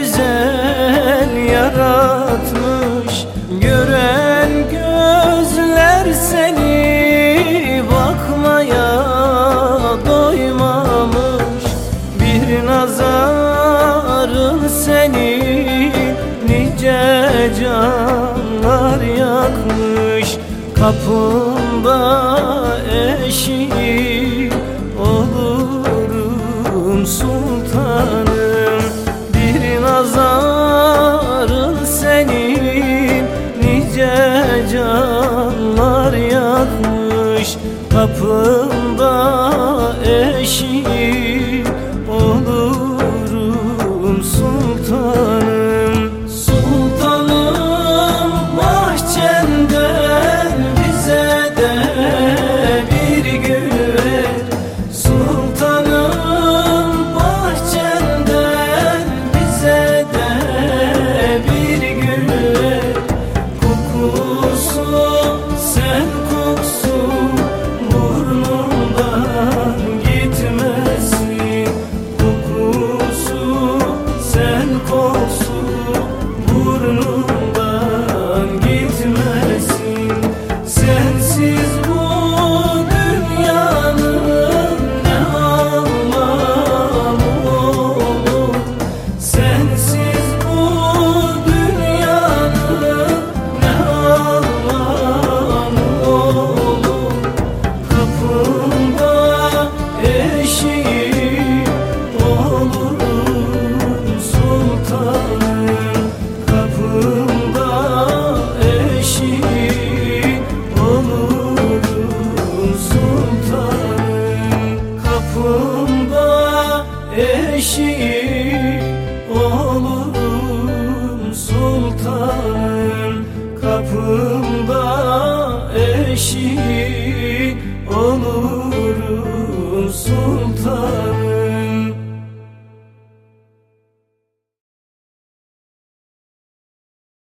güzel yaratmış. Gören gözler seni bakmaya doymamış. Bir nazarın seni nice canlar yakmış. Kapında eşiği kapı.